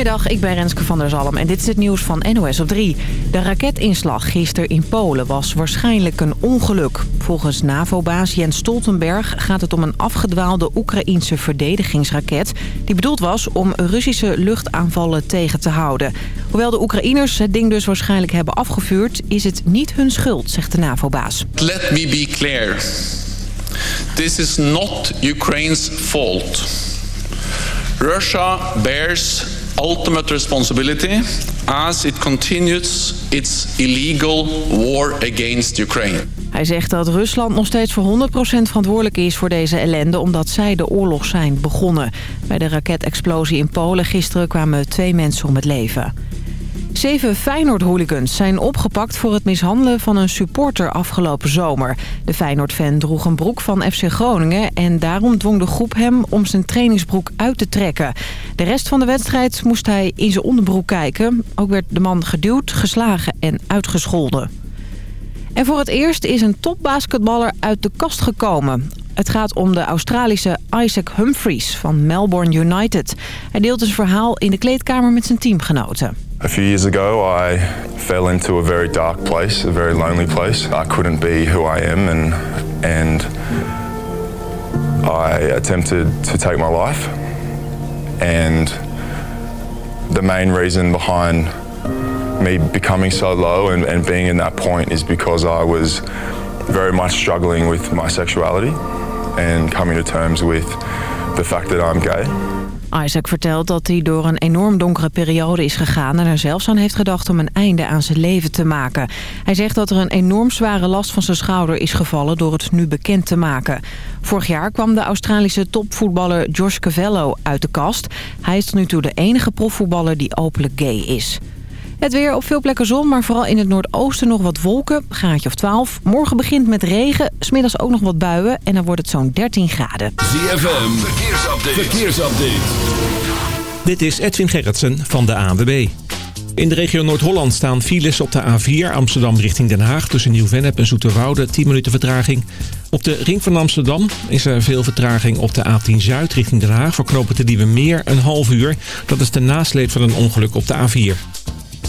Goedemiddag, ik ben Renske van der Zalm en dit is het nieuws van NOS op 3. De raketinslag gisteren in Polen was waarschijnlijk een ongeluk. Volgens NAVO-baas Jens Stoltenberg gaat het om een afgedwaalde Oekraïense verdedigingsraket... die bedoeld was om Russische luchtaanvallen tegen te houden. Hoewel de Oekraïners het ding dus waarschijnlijk hebben afgevuurd... is het niet hun schuld, zegt de NAVO-baas. Let me be clear. This is not Ukraine's fault. Russia bears ultimate responsibility as it continues its illegal war against Ukraine. Hij zegt dat Rusland nog steeds voor 100% verantwoordelijk is voor deze ellende... omdat zij de oorlog zijn begonnen. Bij de raketexplosie in Polen gisteren kwamen twee mensen om het leven. Zeven Feyenoord-hooligans zijn opgepakt voor het mishandelen van een supporter afgelopen zomer. De Feyenoord-fan droeg een broek van FC Groningen en daarom dwong de groep hem om zijn trainingsbroek uit te trekken. De rest van de wedstrijd moest hij in zijn onderbroek kijken. Ook werd de man geduwd, geslagen en uitgescholden. En voor het eerst is een topbasketballer uit de kast gekomen. Het gaat om de Australische Isaac Humphries van Melbourne United. Hij deelt zijn verhaal in de kleedkamer met zijn teamgenoten. A few years ago, I fell into a very dark place, a very lonely place. I couldn't be who I am, and and I attempted to take my life. And the main reason behind me becoming so low and, and being in that point is because I was very much struggling with my sexuality and coming to terms with the fact that I'm gay. Isaac vertelt dat hij door een enorm donkere periode is gegaan... en er zelfs aan heeft gedacht om een einde aan zijn leven te maken. Hij zegt dat er een enorm zware last van zijn schouder is gevallen... door het nu bekend te maken. Vorig jaar kwam de Australische topvoetballer Josh Cavello uit de kast. Hij is tot nu toe de enige profvoetballer die openlijk gay is. Het weer op veel plekken zon, maar vooral in het noordoosten nog wat wolken. Graadje of 12. Morgen begint met regen, smiddags ook nog wat buien en dan wordt het zo'n 13 graden. ZFM, verkeersupdate. verkeersupdate. Dit is Edwin Gerritsen van de ANWB. In de regio Noord-Holland staan files op de A4 Amsterdam richting Den Haag... tussen Nieuw-Vennep en Zoeterwoude, 10 minuten vertraging. Op de ring van Amsterdam is er veel vertraging op de A10 Zuid richting Den Haag... voor knopen te Diewe Meer een half uur. Dat is de nasleep van een ongeluk op de A4.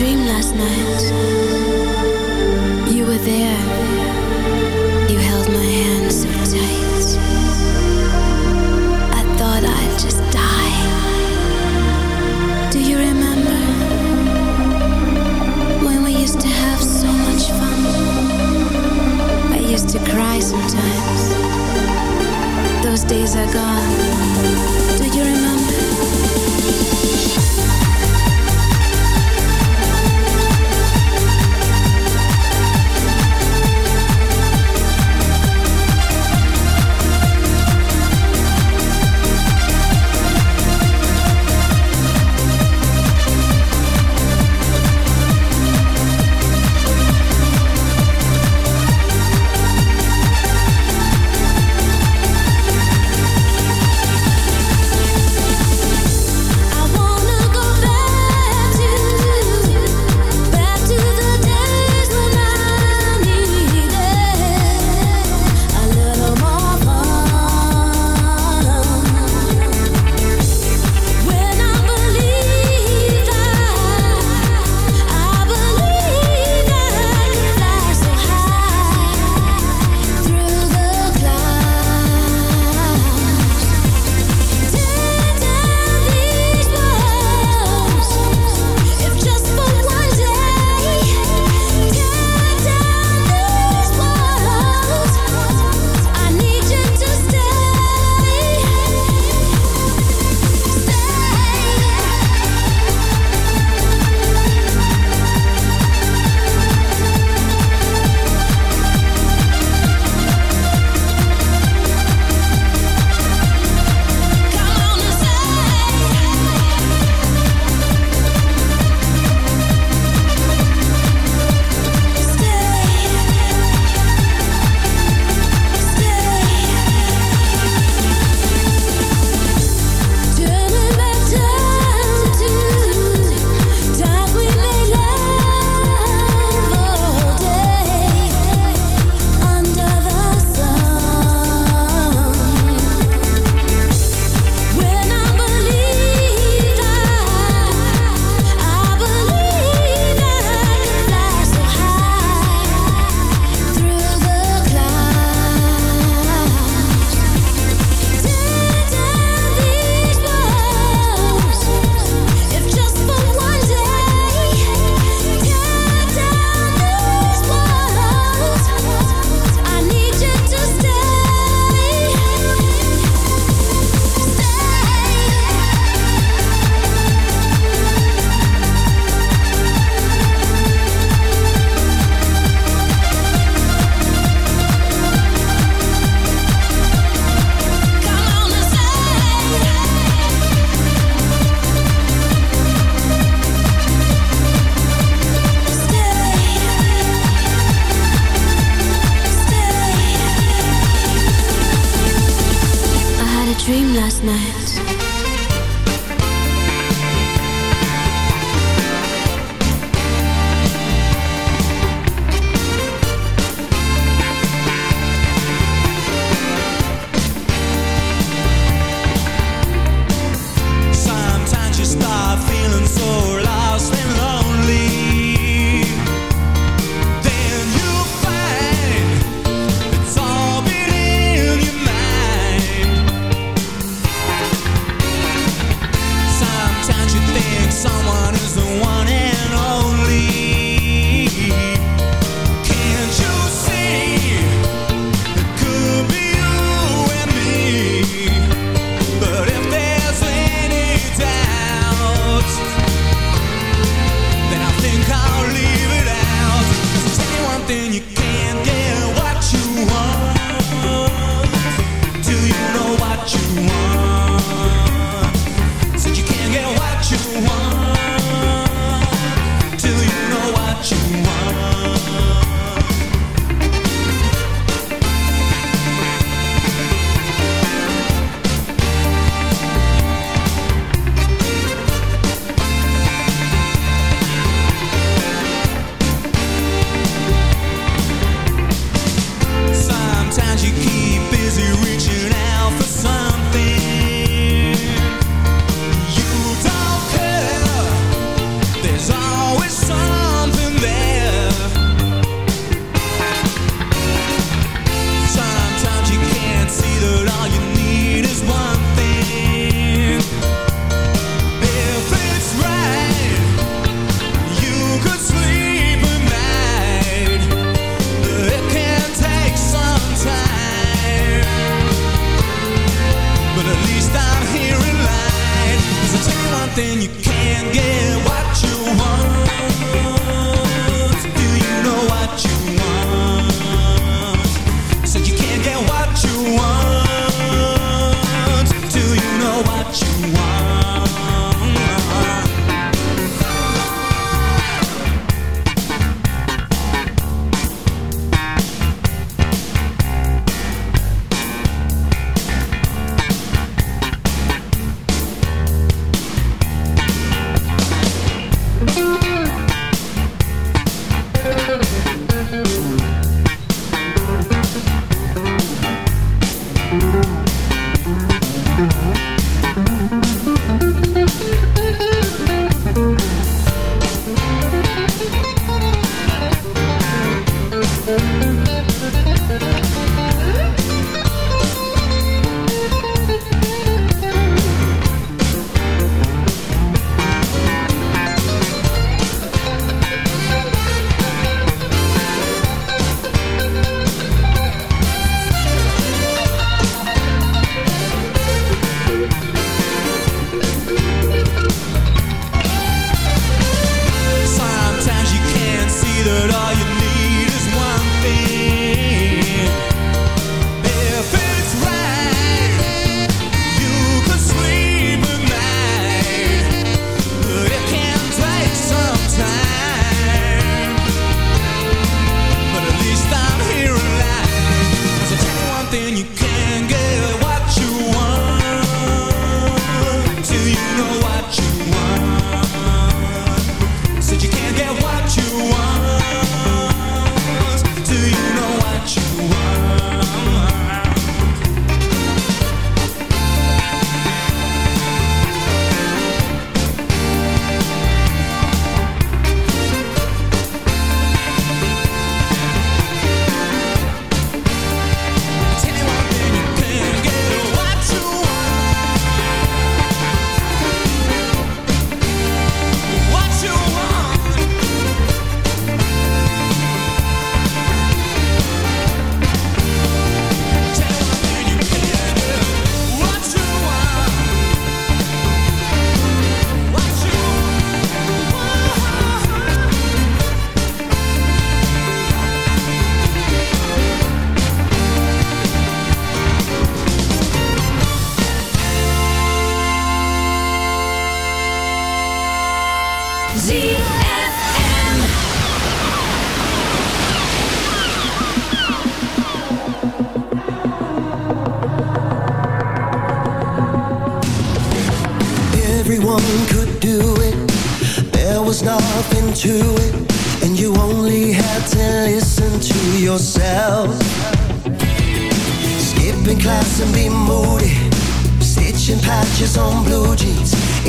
dream last night. You were there.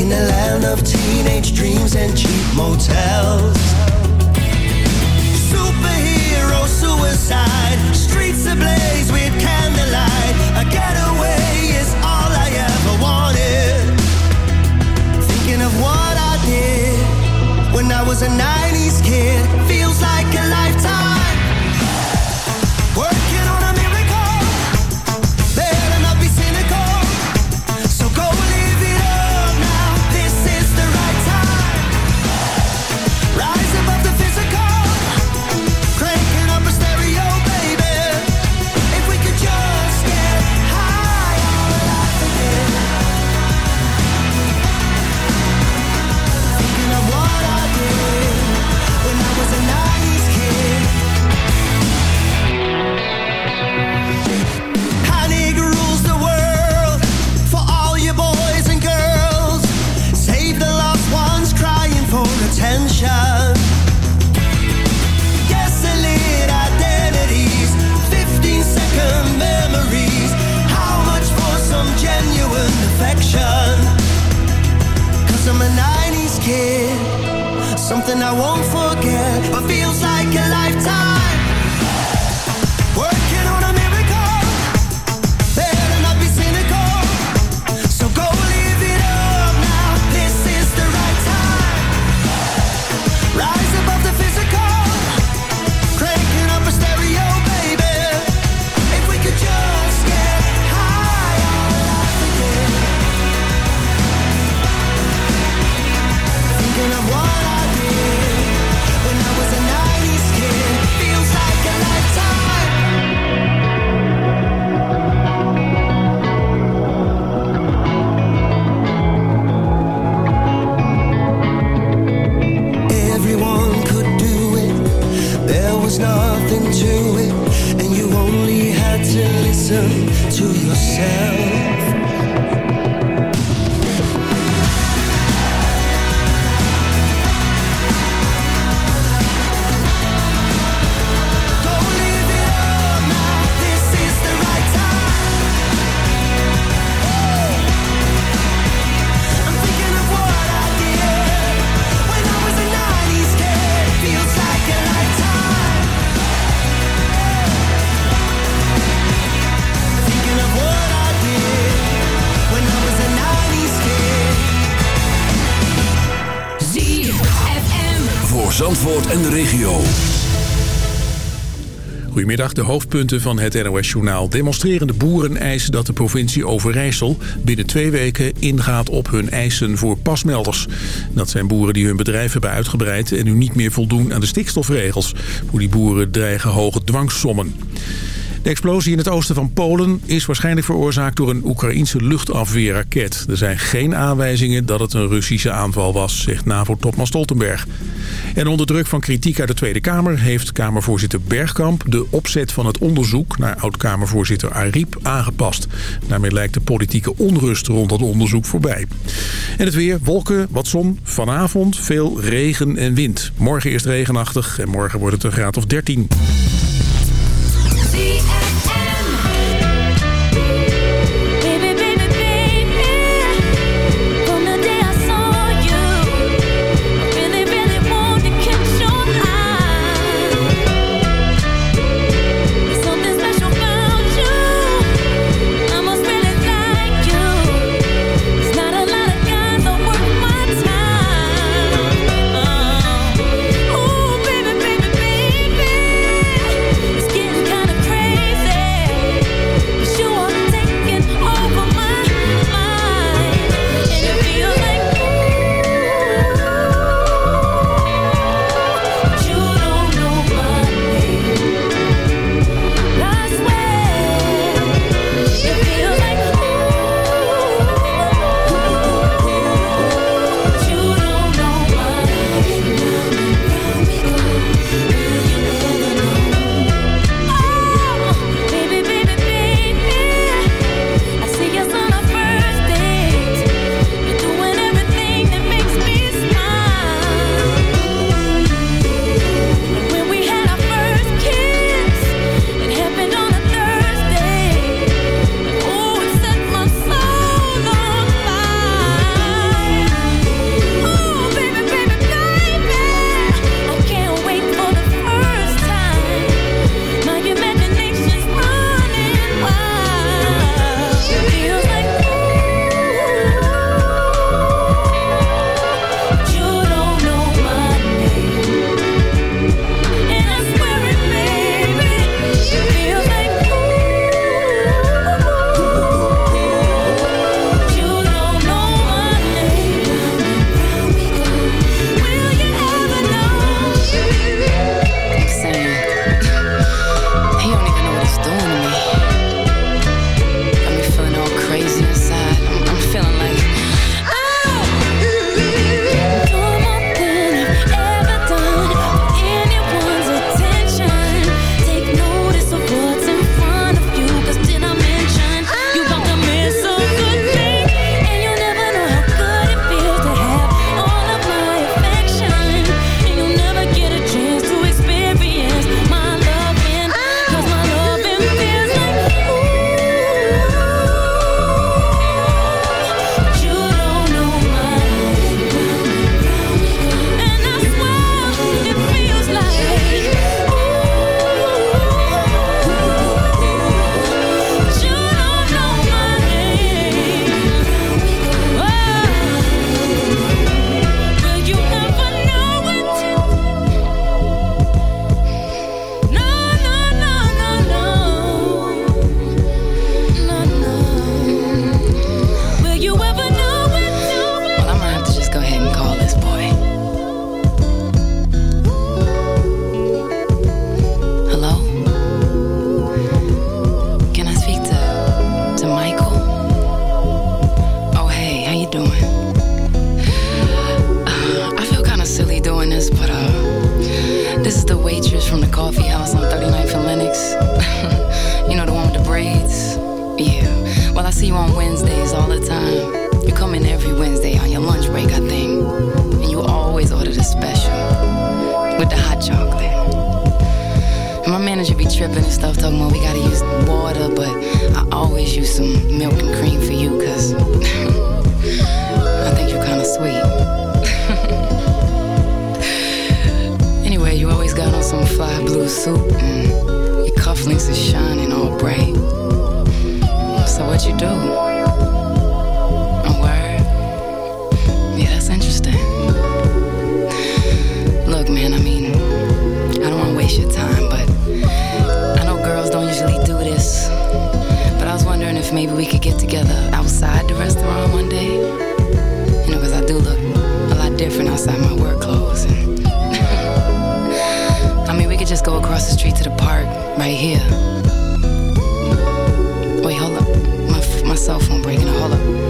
in a land of teenage dreams and cheap motels. En de regio. Goedemiddag, de hoofdpunten van het NOS-journaal. Demonstrerende boeren eisen dat de provincie Overijssel binnen twee weken ingaat op hun eisen voor pasmelders. Dat zijn boeren die hun bedrijf hebben uitgebreid en nu niet meer voldoen aan de stikstofregels. Voor die boeren dreigen hoge dwangsommen. De explosie in het oosten van Polen is waarschijnlijk veroorzaakt door een Oekraïense luchtafweerraket. Er zijn geen aanwijzingen dat het een Russische aanval was, zegt NAVO-topman Stoltenberg. En onder druk van kritiek uit de Tweede Kamer heeft Kamervoorzitter Bergkamp de opzet van het onderzoek naar oud-Kamervoorzitter Ariep aangepast. Daarmee lijkt de politieke onrust rond het onderzoek voorbij. En het weer, wolken, wat zon, vanavond veel regen en wind. Morgen eerst regenachtig en morgen wordt het een graad of 13. ZFM. Cell phone breaking a hollow.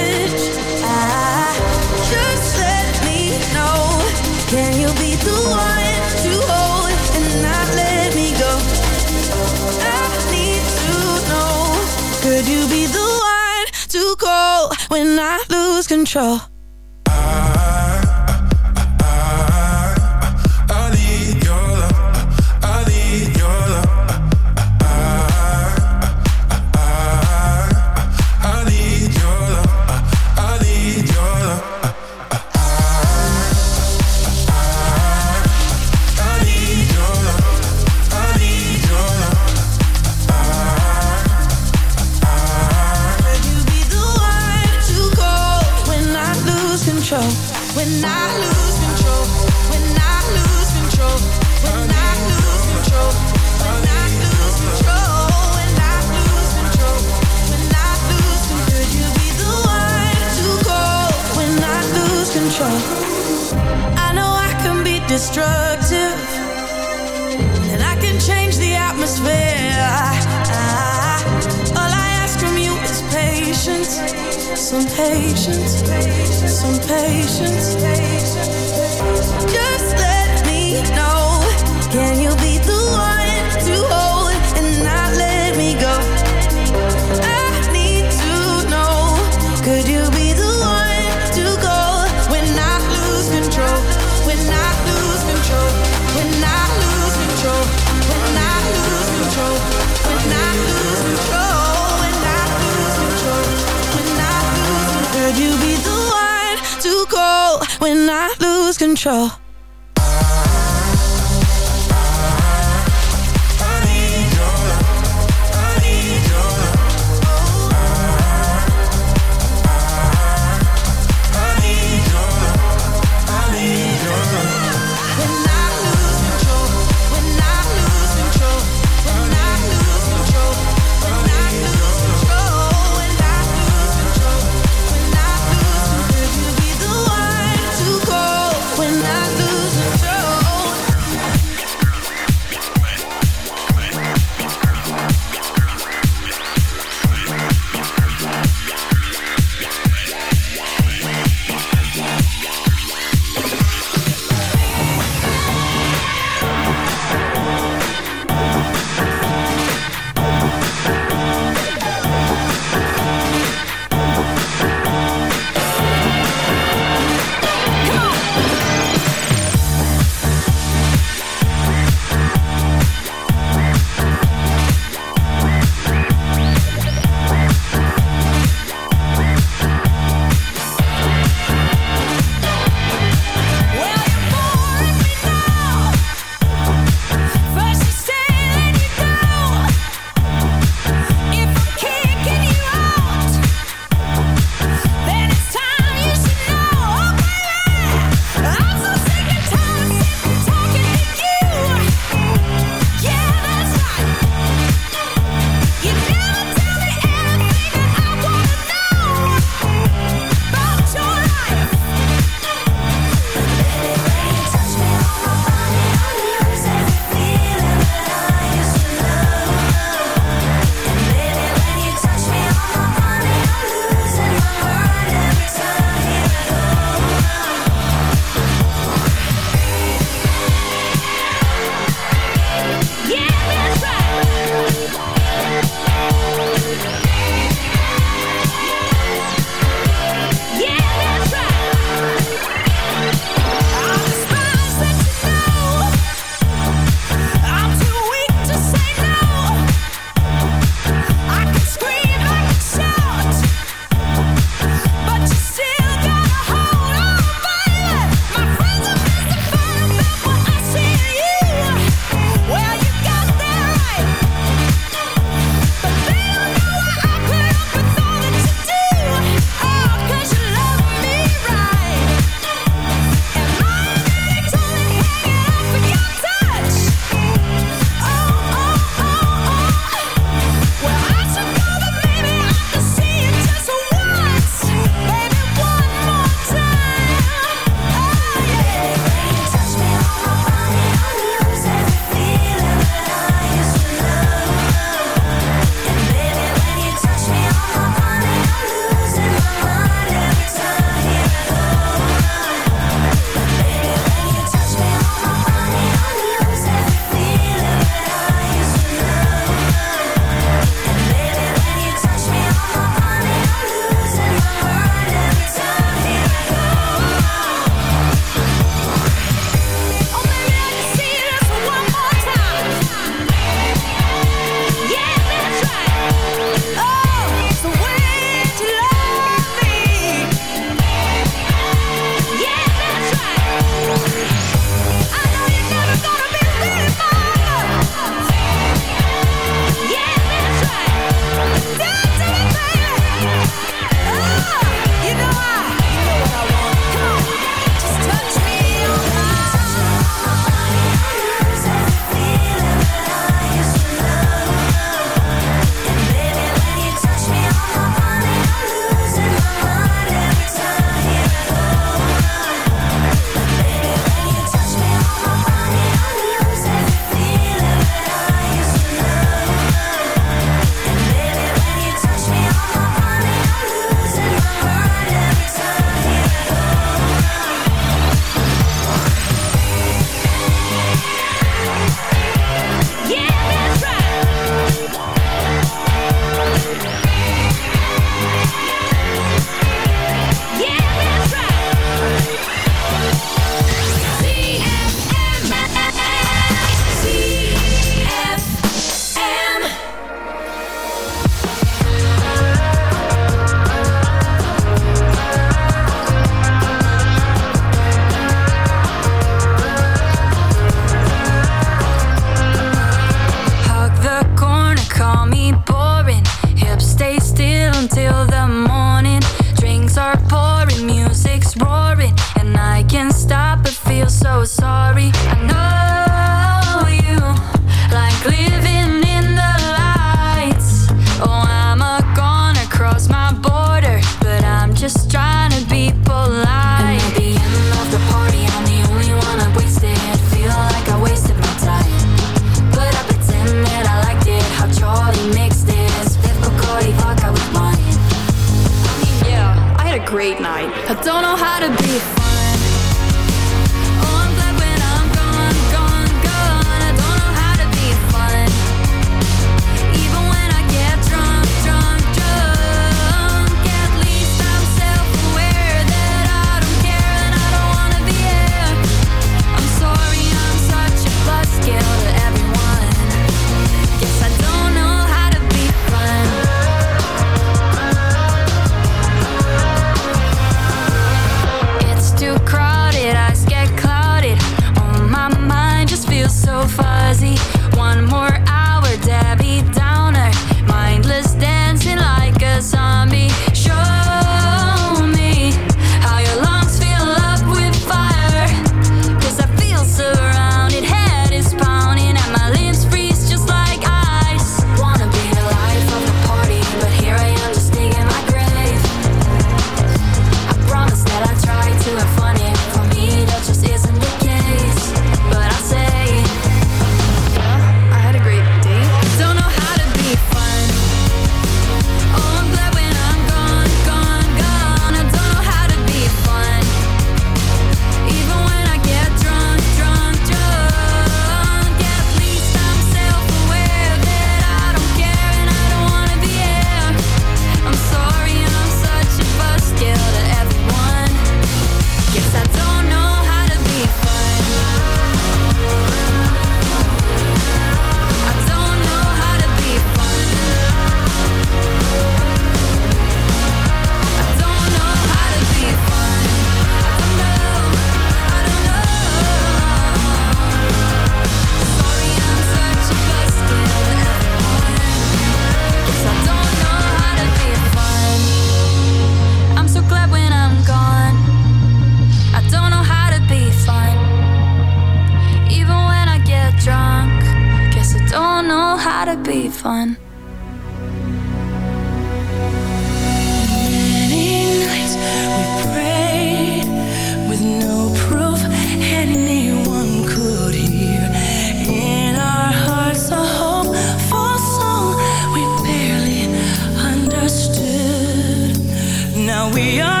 We are